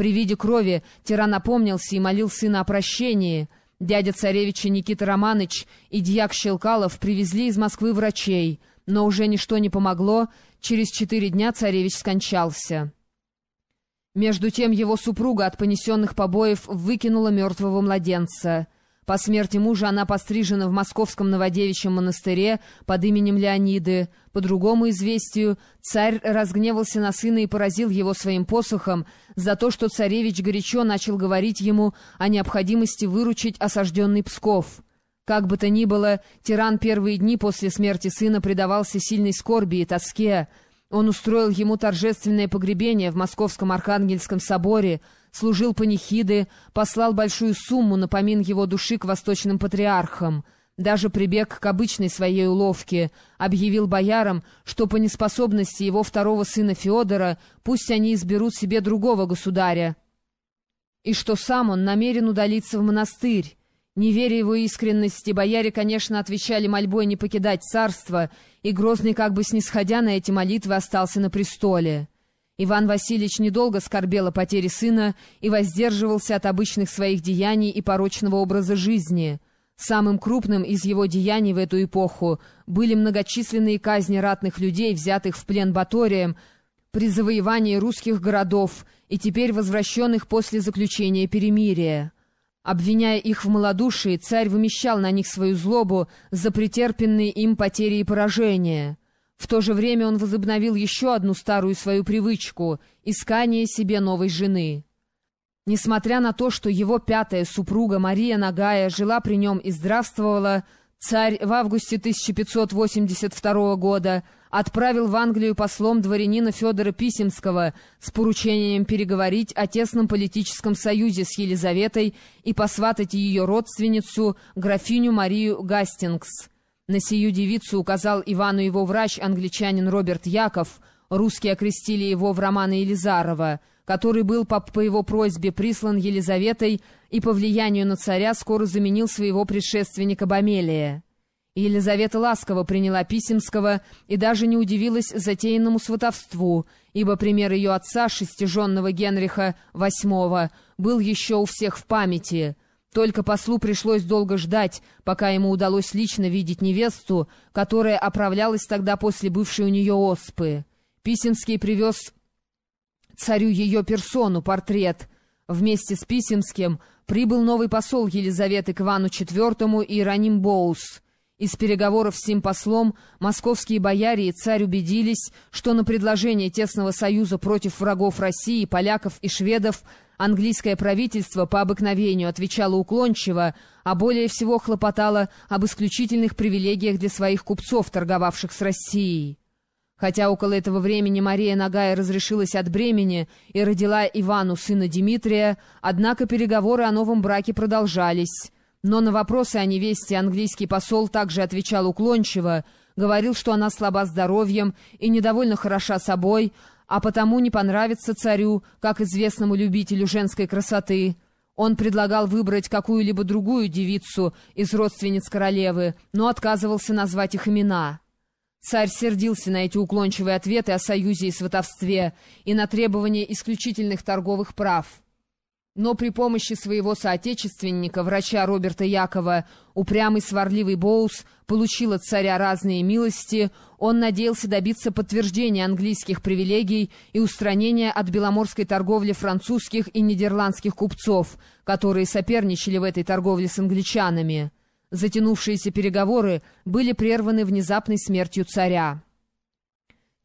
При виде крови тиран опомнился и молил сына о прощении. Дядя царевича Никита Романыч и дьяк Щелкалов привезли из Москвы врачей, но уже ничто не помогло, через четыре дня царевич скончался. Между тем его супруга от понесенных побоев выкинула мертвого младенца — по смерти мужа она пострижена в московском Новодевичьем монастыре под именем Леониды. По другому известию, царь разгневался на сына и поразил его своим посохом за то, что царевич горячо начал говорить ему о необходимости выручить осажденный Псков. Как бы то ни было, тиран первые дни после смерти сына предавался сильной скорби и тоске, он устроил ему торжественное погребение в Московском Архангельском соборе, служил панихиды, послал большую сумму на помин его души к восточным патриархам. Даже прибег к обычной своей уловке, объявил боярам, что по неспособности его второго сына Феодора пусть они изберут себе другого государя, и что сам он намерен удалиться в монастырь. Не веря его искренности, бояре, конечно, отвечали мольбой не покидать царство, и Грозный, как бы снисходя на эти молитвы, остался на престоле. Иван Васильевич недолго скорбел о потере сына и воздерживался от обычных своих деяний и порочного образа жизни. Самым крупным из его деяний в эту эпоху были многочисленные казни ратных людей, взятых в плен Баторием, при завоевании русских городов и теперь возвращенных после заключения перемирия. Обвиняя их в малодушии, царь вымещал на них свою злобу за претерпенные им потери и поражения. В то же время он возобновил еще одну старую свою привычку — искание себе новой жены. Несмотря на то, что его пятая супруга Мария Нагая жила при нем и здравствовала, Царь в августе 1582 года отправил в Англию послом дворянина Федора Писемского с поручением переговорить о тесном политическом союзе с Елизаветой и посватать ее родственницу, графиню Марию Гастингс. На сию девицу указал Ивану его врач, англичанин Роберт Яков, русские окрестили его в романа Елизарова — который был по, по его просьбе прислан Елизаветой и по влиянию на царя скоро заменил своего предшественника Бомелия. Елизавета ласково приняла Писемского и даже не удивилась затеянному сватовству, ибо пример ее отца, шестиженного Генриха VIII, был еще у всех в памяти. Только послу пришлось долго ждать, пока ему удалось лично видеть невесту, которая оправлялась тогда после бывшей у нее оспы. Писемский привез царю ее персону, портрет. Вместе с Писемским прибыл новый посол Елизаветы к Ивану IV Иероним Боус. Из переговоров с сим послом московские бояре и царь убедились, что на предложение тесного союза против врагов России, поляков и шведов английское правительство по обыкновению отвечало уклончиво, а более всего хлопотало об исключительных привилегиях для своих купцов, торговавших с Россией. Хотя около этого времени Мария Нагая разрешилась от бремени и родила Ивану сына Дмитрия, однако переговоры о новом браке продолжались. Но на вопросы о невесте английский посол также отвечал уклончиво, говорил, что она слаба здоровьем и недовольно хороша собой, а потому не понравится царю, как известному любителю женской красоты. Он предлагал выбрать какую-либо другую девицу из родственниц королевы, но отказывался назвать их имена. Царь сердился на эти уклончивые ответы о союзе и сватовстве и на требование исключительных торговых прав. Но при помощи своего соотечественника, врача Роберта Якова, упрямый сварливый Боус получил от царя разные милости, он надеялся добиться подтверждения английских привилегий и устранения от беломорской торговли французских и нидерландских купцов, которые соперничали в этой торговле с англичанами. Затянувшиеся переговоры были прерваны внезапной смертью царя.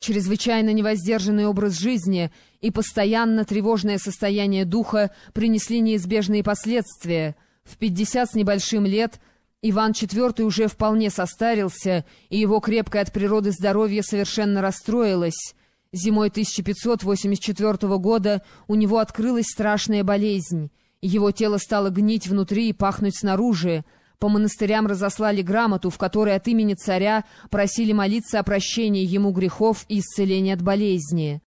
Чрезвычайно невоздержанный образ жизни и постоянно тревожное состояние духа принесли неизбежные последствия. В пятьдесят с небольшим лет Иван IV уже вполне состарился, и его крепкое от природы здоровье совершенно расстроилось. Зимой 1584 года у него открылась страшная болезнь. Его тело стало гнить внутри и пахнуть снаружи, по монастырям разослали грамоту, в которой от имени царя просили молиться о прощении ему грехов и исцелении от болезни.